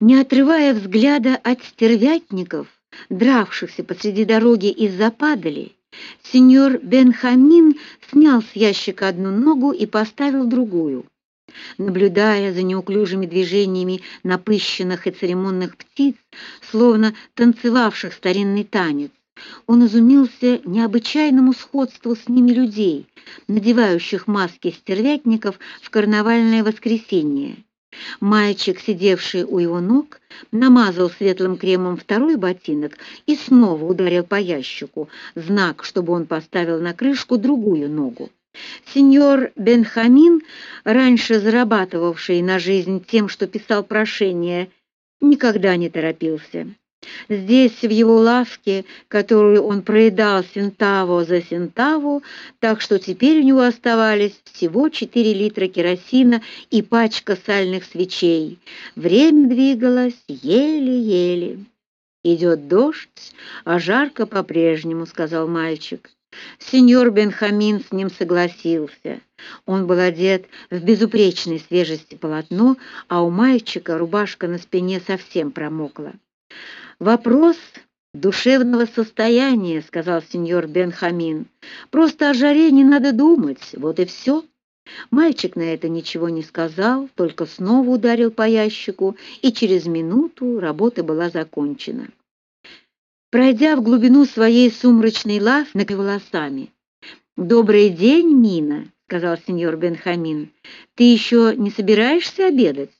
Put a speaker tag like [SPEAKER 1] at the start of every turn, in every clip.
[SPEAKER 1] Не отрывая взгляда от стервятников, дравшихся посреди дороги из-за падали, сеньор Бенхамин снял с ящика одну ногу и поставил другую. Наблюдая за неуклюжими движениями напыщенных и церемонных птиц, словно танцевавших старинный танец, он изумился необычайному сходству с ними людей, надевающих маски стервятников в карнавальное воскресенье. Мальчик, сидевший у его ног, намазал светлым кремом второй ботинок и снова ударил по ящику, знак, чтобы он поставил на крышку другую ногу. Сеньор Бенхамин, раньше зарабатывавший на жизнь тем, что писал прошения, никогда не торопился. Здесь, в его лавке, которую он проедал сентаво за сентаво, так что теперь у него оставались всего 4 литра керосина и пачка сальных свечей. Время двигалось еле-еле. «Идет дождь, а жарко по-прежнему», — сказал мальчик. Сеньор Бенхамин с ним согласился. Он был одет в безупречной свежести полотно, а у мальчика рубашка на спине совсем промокла. «Вопрос душевного состояния», — сказал сеньор Бенхамин. «Просто о жаре не надо думать, вот и все». Мальчик на это ничего не сказал, только снова ударил по ящику, и через минуту работа была закончена. Пройдя в глубину своей сумрачной лавки волосами, «Добрый день, Мина», — сказал сеньор Бенхамин. «Ты еще не собираешься обедать?»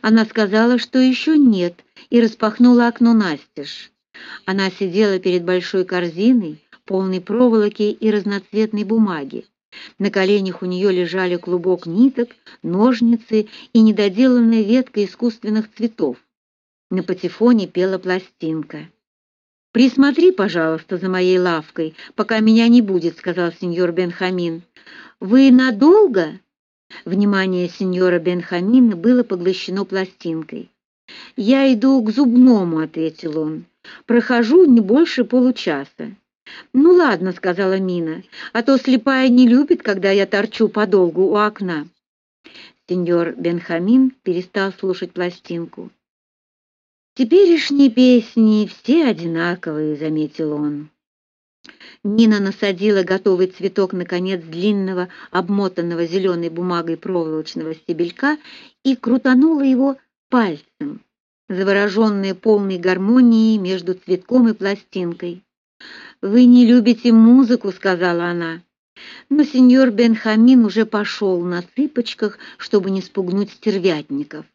[SPEAKER 1] Она сказала, что еще нет, и распахнула окно настежь. Она сидела перед большой корзиной, полной проволоки и разноцветной бумаги. На коленях у нее лежали клубок ниток, ножницы и недоделанная ветка искусственных цветов. На патефоне пела пластинка. «Присмотри, пожалуйста, за моей лавкой, пока меня не будет», — сказал сеньор Бенхамин. «Вы надолго?» Внимание сеньора Бенхамина было поглощено пластинкой. «Я иду к зубному», — ответил он. «Прохожу не больше получаса». «Ну ладно», — сказала Мина, «а то слепая не любит, когда я торчу подолгу у окна». Сеньор Бенхамин перестал слушать пластинку. «Теперешние песни все одинаковые», — заметил он. Нина насадила готовый цветок на конец длинного, обмотанного зеленой бумагой проволочного стебелька и крутанула его пальцем, завороженная полной гармонией между цветком и пластинкой. «Вы не любите музыку», — сказала она. Но сеньор Бенхамин уже пошел на цыпочках, чтобы не спугнуть стервятников.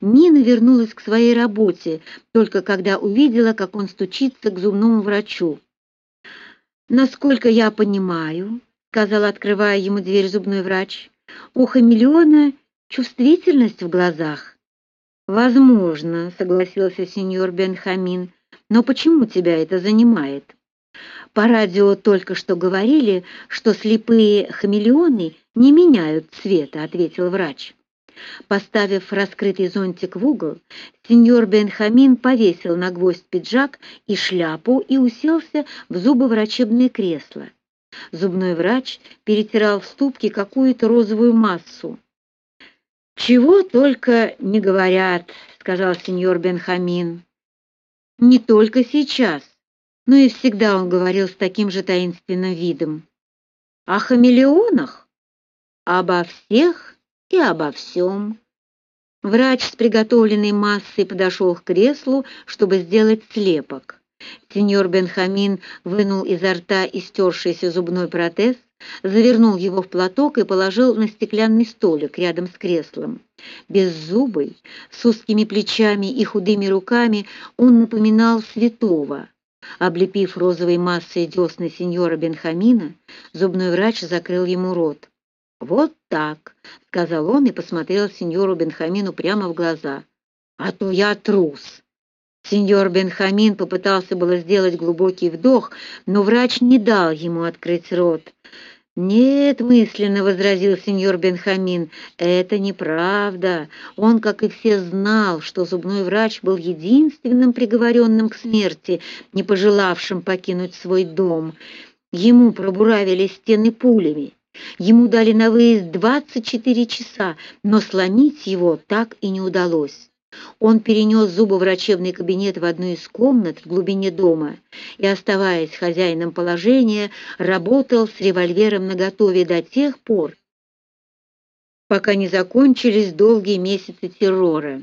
[SPEAKER 1] Нина вернулась к своей работе, только когда увидела, как он стучится к зубному врачу. «Насколько я понимаю», — сказал, открывая ему дверь зубной врач, «у хамелеона чувствительность в глазах». «Возможно», — согласился сеньор Бенхамин, «но почему тебя это занимает?» «По радио только что говорили, что слепые хамелеоны не меняют цвета», — ответил врач. Поставив раскрытый зонтик в угол, сеньор Бенхамин повесил на гвоздь пиджак и шляпу и уселся в зубоврачебное кресло. Зубной врач перетирал в ступке какую-то розовую массу. «Чего только не говорят», — сказал сеньор Бенхамин. «Не только сейчас, но и всегда он говорил с таким же таинственным видом. О хамелеонах? Обо всех и обо всем. Врач с приготовленной массой подошел к креслу, чтобы сделать слепок. Сеньор Бенхамин вынул изо рта истершийся зубной протез, завернул его в платок и положил на стеклянный столик рядом с креслом. Беззубый, с узкими плечами и худыми руками, он напоминал святого. Облепив розовой массой десны сеньора Бенхамина, зубной врач закрыл ему рот. «Вот так», — сказал он и посмотрел сеньору Бенхамину прямо в глаза. «А то я трус». Сеньор Бенхамин попытался было сделать глубокий вдох, но врач не дал ему открыть рот. «Нет», — мысленно возразил сеньор Бенхамин, — «это неправда. Он, как и все, знал, что зубной врач был единственным приговоренным к смерти, не пожелавшим покинуть свой дом. Ему пробуравили стены пулями. Ему дали на выезд 24 часа, но сломить его так и не удалось. Он перенес зубоврачебный кабинет в одну из комнат в глубине дома и, оставаясь хозяином положения, работал с револьвером наготове до тех пор, пока не закончились долгие месяцы террора.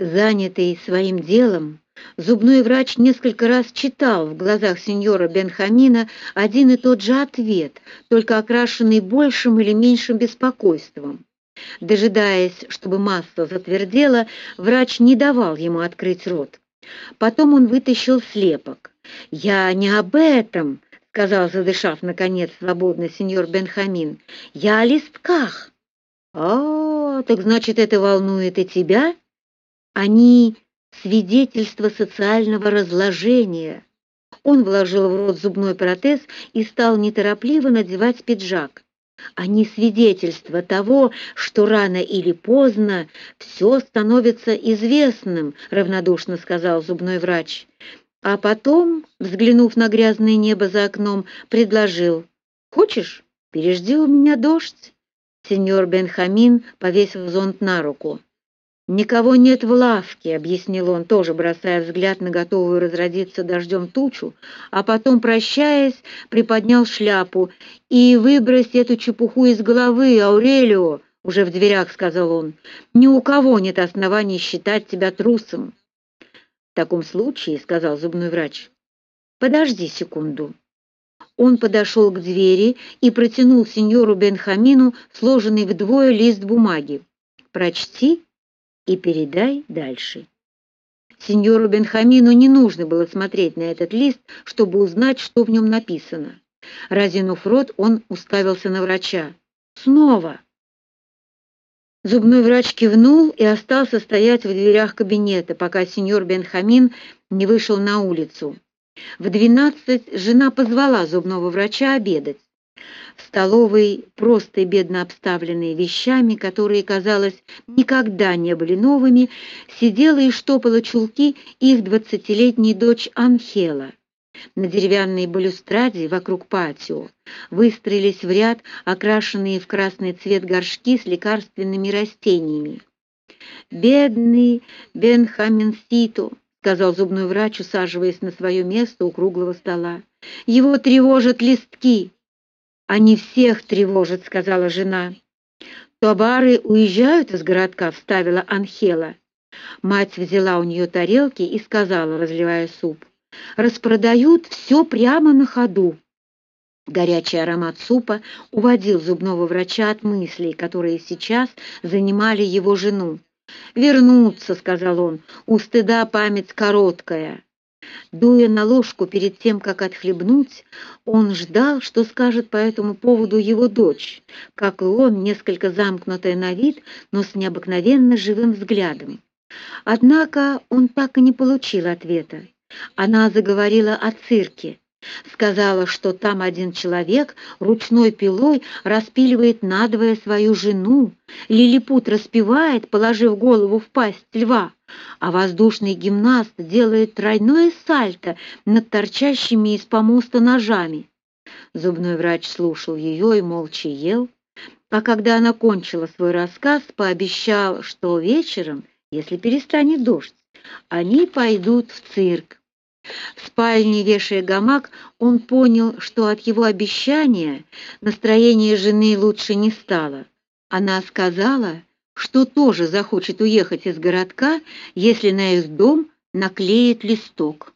[SPEAKER 1] Занятый своим делом, зубной врач несколько раз читал в глазах сеньора Бенхамина один и тот же ответ, только окрашенный большим или меньшим беспокойством. Дожидаясь, чтобы масса затвердела, врач не давал ему открыть рот. Потом он вытащил слепок. «Я не об этом», — сказал, задышав, наконец, свободно сеньор Бенхамин. «Я о листках». «А, так значит, это волнует и тебя?» Они свидетельство социального разложения. Он вложил в рот зубной протез и стал неторопливо надевать пиджак. Они свидетельство того, что рано или поздно все становится известным, равнодушно сказал зубной врач. А потом, взглянув на грязное небо за окном, предложил: "Хочешь, пережди у меня дождь?" Сеньор Бенхамин повесил зонт на руку. «Никого нет в лавке», — объяснил он, тоже бросая взгляд на готовую разродиться дождем тучу, а потом, прощаясь, приподнял шляпу. «И выбрось эту чепуху из головы, Аурелио!» — уже в дверях сказал он. «Ни у кого нет оснований считать тебя трусом». «В таком случае», — сказал зубной врач, — «подожди секунду». Он подошел к двери и протянул сеньору Бенхамину сложенный вдвое лист бумаги. «Прочти и передай дальше. Сеньору Бенхамину не нужно было смотреть на этот лист, чтобы узнать, что в нем написано. Разинув рот, он уставился на врача. «Снова!» Зубной врач кивнул и остался стоять в дверях кабинета, пока сеньор Бенхамин не вышел на улицу. В двенадцать жена позвала зубного врача обедать. В столовой, просто и бедно обставленной вещами, которые, казалось, никогда не были новыми, сидела и штопала чулки их двадцатилетняя дочь Анхела. На деревянной балюстраде вокруг патио выстроились в ряд окрашенные в красный цвет горшки с лекарственными растениями. «Бедный Бенхаминсито», — сказал зубной врач, усаживаясь на свое место у круглого стола. «Его тревожат листки». Они всех тревожат, сказала жена. Товары уезжают из городка, вставила Анхела. Мать взяла у нее тарелки и сказала, разливая суп: "Распродают все прямо на ходу". Горячий аромат супа уводил зубного врача от мыслей, которые сейчас занимали его жену. "Вернуться", сказал он. "У стыда память короткая". Дуя на ложку перед тем, как отхлебнуть, он ждал, что скажет по этому поводу его дочь, как и он, несколько замкнутая на вид, но с необыкновенно живым взглядом. Однако он так и не получил ответа. Она заговорила о цирке. Сказала, что там один человек ручной пилой распиливает надвое свою жену, лилипут распевает, положив голову в пасть льва, а воздушный гимнаст делает тройное сальто над торчащими из помоста ножами. Зубной врач слушал ее и молча ел, а когда она кончила свой рассказ, пообещал, что вечером, если перестанет дождь, они пойдут в цирк. В спальне, вешая гамак, он понял, что от его обещания настроение жены лучше не стало. Она сказала, что тоже захочет уехать из городка, если на их дом наклеит листок.